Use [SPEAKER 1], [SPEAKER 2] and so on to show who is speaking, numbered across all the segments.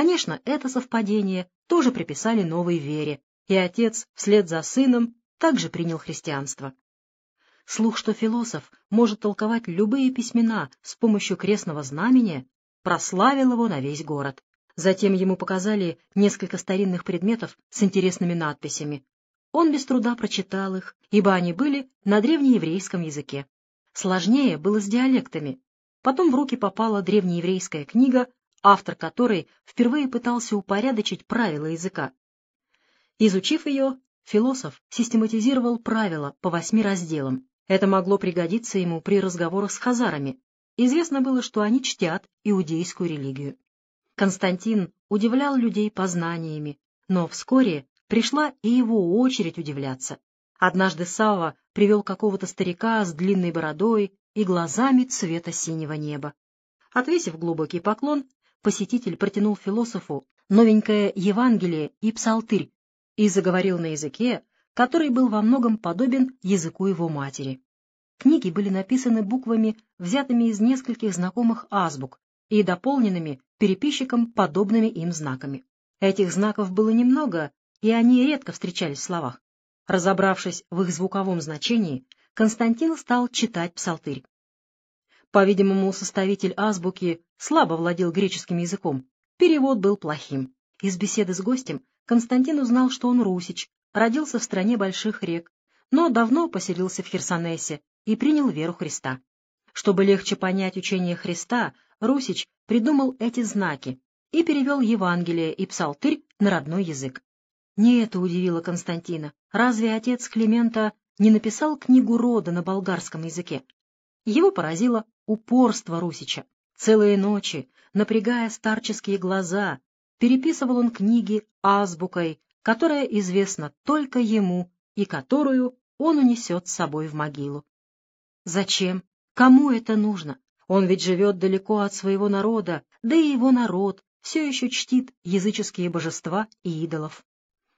[SPEAKER 1] Конечно, это совпадение тоже приписали новой вере, и отец вслед за сыном также принял христианство. Слух, что философ может толковать любые письмена с помощью крестного знамения, прославил его на весь город. Затем ему показали несколько старинных предметов с интересными надписями. Он без труда прочитал их, ибо они были на древнееврейском языке. Сложнее было с диалектами. Потом в руки попала древнееврейская книга, автор которой впервые пытался упорядочить правила языка. Изучив ее, философ систематизировал правила по восьми разделам. Это могло пригодиться ему при разговорах с хазарами. Известно было, что они чтят иудейскую религию. Константин удивлял людей познаниями, но вскоре пришла и его очередь удивляться. Однажды Савва привел какого-то старика с длинной бородой и глазами цвета синего неба. Отвесив глубокий поклон, посетитель протянул философу новенькое Евангелие и псалтырь и заговорил на языке, который был во многом подобен языку его матери. Книги были написаны буквами, взятыми из нескольких знакомых азбук, и дополненными переписчиком подобными им знаками. Этих знаков было немного, и они редко встречались в словах. Разобравшись в их звуковом значении, Константин стал читать псалтырь. По-видимому, составитель азбуки слабо владел греческим языком. Перевод был плохим. Из беседы с гостем Константин узнал, что он русич, родился в стране больших рек, но давно поселился в Херсонесе и принял веру Христа. Чтобы легче понять учение Христа, Русич придумал эти знаки и перевел Евангелие и Псалтырь на родной язык. Не это удивило Константина. Разве отец Климента не написал книгу рода на болгарском языке? Его поразило упорство Русича. Целые ночи, напрягая старческие глаза, переписывал он книги азбукой, которая известна только ему и которую он унесет с собой в могилу. Зачем? Кому это нужно? Он ведь живет далеко от своего народа, да и его народ все еще чтит языческие божества и идолов.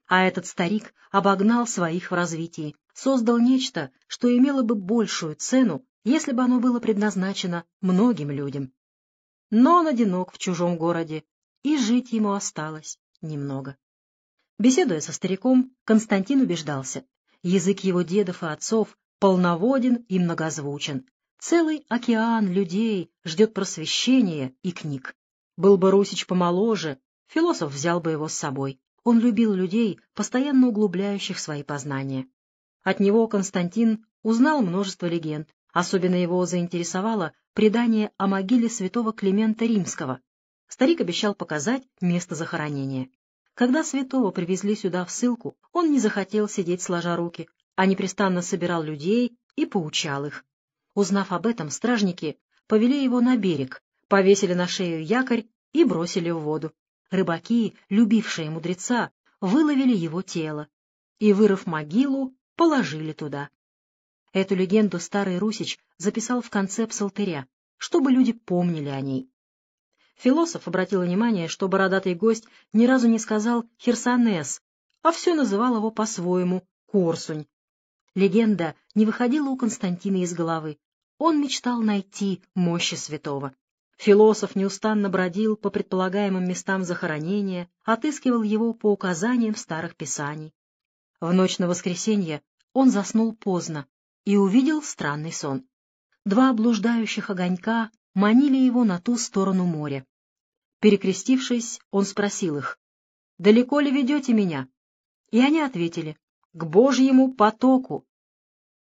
[SPEAKER 1] А этот старик обогнал своих в развитии, создал нечто, что имело бы большую цену, если бы оно было предназначено многим людям. Но он одинок в чужом городе, и жить ему осталось немного. Беседуя со стариком, Константин убеждался, язык его дедов и отцов полноводен и многозвучен, Целый океан людей ждет просвещения и книг. Был бы Русич помоложе, философ взял бы его с собой. Он любил людей, постоянно углубляющих свои познания. От него Константин узнал множество легенд. Особенно его заинтересовало предание о могиле святого Климента Римского. Старик обещал показать место захоронения. Когда святого привезли сюда в ссылку, он не захотел сидеть сложа руки, а непрестанно собирал людей и поучал их. Узнав об этом, стражники повели его на берег, повесили на шею якорь и бросили в воду. Рыбаки, любившие мудреца, выловили его тело и, вырыв могилу, положили туда. Эту легенду старый Русич записал в конце псалтыря, чтобы люди помнили о ней. Философ обратил внимание, что бородатый гость ни разу не сказал «Херсонес», а все называл его по-своему «Корсунь». Легенда не выходила у Константина из головы. Он мечтал найти мощи святого. Философ неустанно бродил по предполагаемым местам захоронения, отыскивал его по указаниям старых писаний. В ночь на воскресенье он заснул поздно и увидел странный сон. Два блуждающих огонька манили его на ту сторону моря. Перекрестившись, он спросил их, «Далеко ли ведете меня?» И они ответили, к Божьему потоку.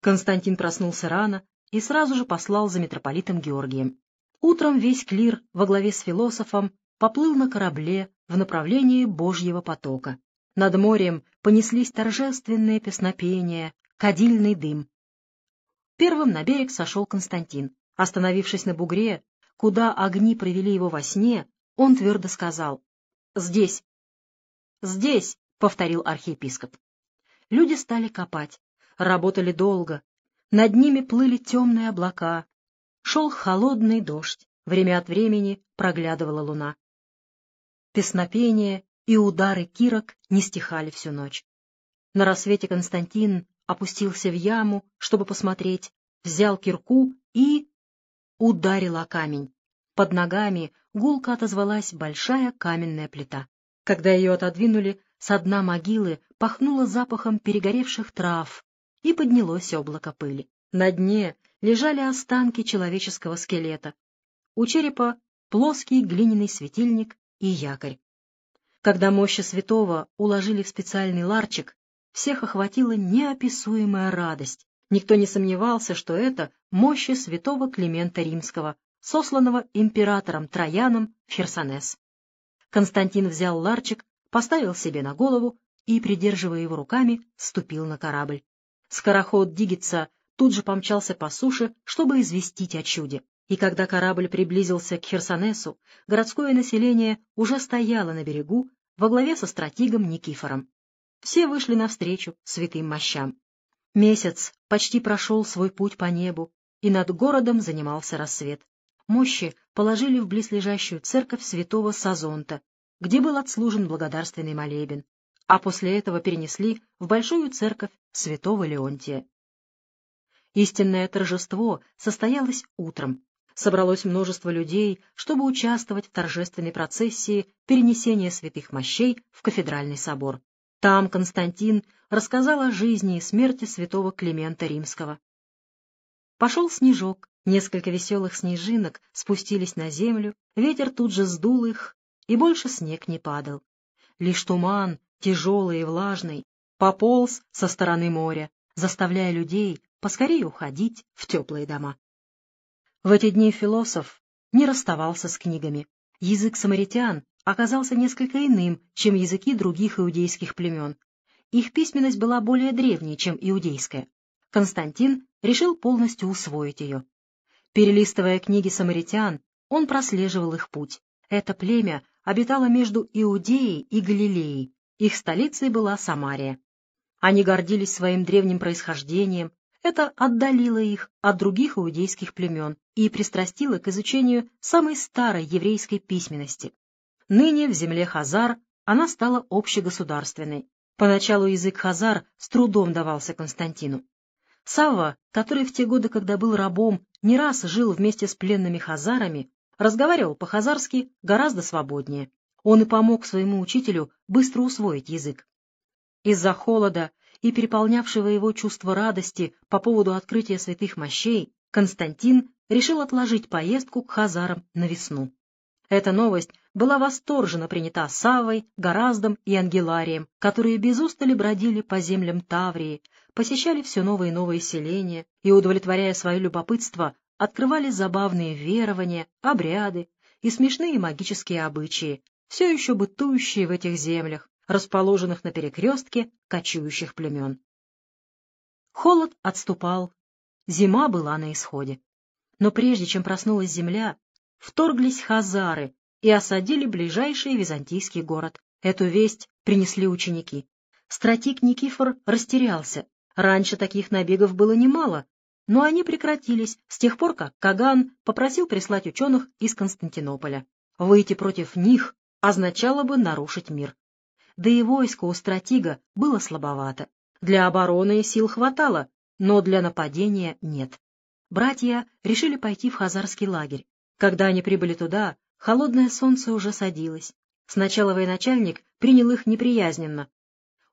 [SPEAKER 1] Константин проснулся рано и сразу же послал за митрополитом Георгием. Утром весь клир во главе с философом поплыл на корабле в направлении Божьего потока. Над морем понеслись торжественные песнопения, кадильный дым. Первым на берег сошел Константин. Остановившись на бугре, куда огни привели его во сне, он твердо сказал «Здесь». «Здесь», — повторил архиепископ. Люди стали копать, работали долго. Над ними плыли темные облака. Шел холодный дождь, время от времени проглядывала луна. Песнопения и удары кирок не стихали всю ночь. На рассвете Константин опустился в яму, чтобы посмотреть, взял кирку и ударил камень. Под ногами гулко отозвалась большая каменная плита. Когда ее отодвинули, со дна могилы пахнуло запахом перегоревших трав, и поднялось облако пыли. На дне лежали останки человеческого скелета. У черепа плоский глиняный светильник и якорь. Когда мощи святого уложили в специальный ларчик, всех охватила неописуемая радость. Никто не сомневался, что это мощи святого Климента Римского, сосланного императором Трояном в Херсонес. Константин взял ларчик, поставил себе на голову и, придерживая его руками, ступил на корабль. Скороход Дигица тут же помчался по суше, чтобы известить о чуде. И когда корабль приблизился к Херсонесу, городское население уже стояло на берегу во главе со стратегом Никифором. Все вышли навстречу святым мощам. Месяц почти прошел свой путь по небу, и над городом занимался рассвет. Мощи положили в близлежащую церковь святого Сазонта, где был отслужен благодарственный молебен, а после этого перенесли в большую церковь святого Леонтия. Истинное торжество состоялось утром. Собралось множество людей, чтобы участвовать в торжественной процессии перенесения святых мощей в кафедральный собор. Там Константин рассказал о жизни и смерти святого Климента Римского. Пошел снежок, несколько веселых снежинок спустились на землю, ветер тут же сдул их, и больше снег не падал. Лишь туман, тяжелый и влажный, пополз со стороны моря, заставляя людей поскорее уходить в теплые дома. В эти дни философ не расставался с книгами. Язык самаритян оказался несколько иным, чем языки других иудейских племен. Их письменность была более древней, чем иудейская. Константин решил полностью усвоить ее. Перелистывая книги самаритян, он прослеживал их путь. Это племя обитало между Иудеей и Галилеей, их столицей была Самария. Они гордились своим древним происхождением, это отдалило их от других иудейских племен и пристрастило к изучению самой старой еврейской письменности. Ныне в земле Хазар она стала общегосударственной. Поначалу язык Хазар с трудом давался Константину. Савва, который в те годы, когда был рабом, не раз жил вместе с пленными хазарами, разговаривал по-хазарски гораздо свободнее. Он и помог своему учителю быстро усвоить язык. Из-за холода и переполнявшего его чувство радости по поводу открытия святых мощей, Константин решил отложить поездку к хазарам на весну. Эта новость была восторженно принята Савой, Гораздом и Ангеларием, которые без устали бродили по землям Таврии, посещали все новые и новые селения и, удовлетворяя свое любопытство, открывали забавные верования, обряды и смешные магические обычаи, все еще бытующие в этих землях, расположенных на перекрестке кочующих племен. Холод отступал, зима была на исходе. Но прежде чем проснулась земля, вторглись хазары и осадили ближайший византийский город. Эту весть принесли ученики. Стратик Никифор растерялся. Раньше таких набегов было немало, но они прекратились с тех пор, как Каган попросил прислать ученых из Константинополя. Выйти против них означало бы нарушить мир да и войско у стратига было слабовато. Для обороны сил хватало, но для нападения нет. Братья решили пойти в хазарский лагерь. Когда они прибыли туда, холодное солнце уже садилось. Сначала военачальник принял их неприязненно.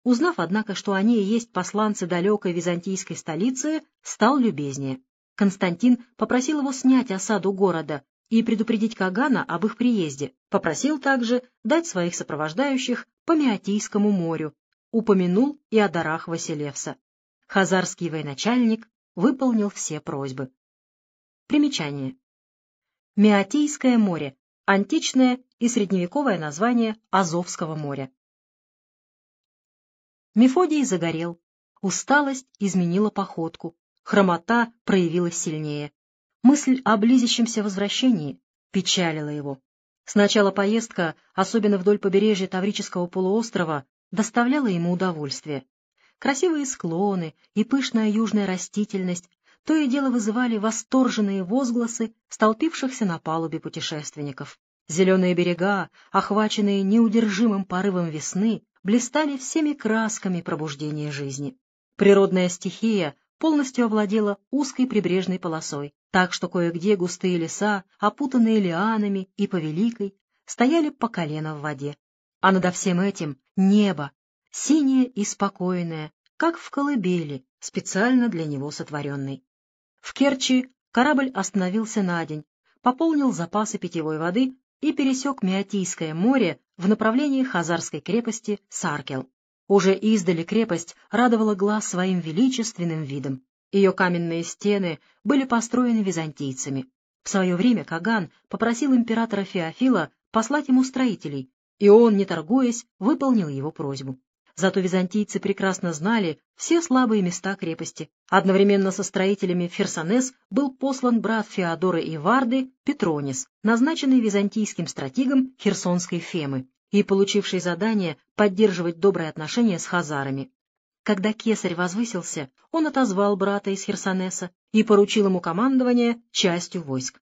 [SPEAKER 1] Узнав, однако, что они и есть посланцы далекой византийской столицы, стал любезнее. Константин попросил его снять осаду города и предупредить Кагана об их приезде. Попросил также дать своих сопровождающих по Меотийскому морю, упомянул и о дарах Василевса. Хазарский военачальник выполнил все просьбы. Примечание. Меотийское море — античное и средневековое название Азовского моря. Мефодий загорел, усталость изменила походку, хромота проявилась сильнее. Мысль о близящемся возвращении печалила его. Сначала поездка, особенно вдоль побережья Таврического полуострова, доставляла ему удовольствие. Красивые склоны и пышная южная растительность то и дело вызывали восторженные возгласы столпившихся на палубе путешественников. Зеленые берега, охваченные неудержимым порывом весны, блистали всеми красками пробуждения жизни. Природная стихия полностью овладела узкой прибрежной полосой, так что кое-где густые леса, опутанные лианами и повеликой, стояли по колено в воде. А над всем этим небо, синее и спокойное, как в колыбели, специально для него сотворенной. В Керчи корабль остановился на день, пополнил запасы питьевой воды и пересек Меотийское море в направлении Хазарской крепости Саркел. Уже издали крепость радовала глаз своим величественным видом. Ее каменные стены были построены византийцами. В свое время Каган попросил императора Феофила послать ему строителей, и он, не торгуясь, выполнил его просьбу. Зато византийцы прекрасно знали все слабые места крепости. Одновременно со строителями в Херсонес был послан брат Феодора и Варды Петронис, назначенный византийским стратегом Херсонской Фемы и получивший задание поддерживать добрые отношения с хазарами. Когда кесарь возвысился, он отозвал брата из Херсонеса и поручил ему командование частью войск.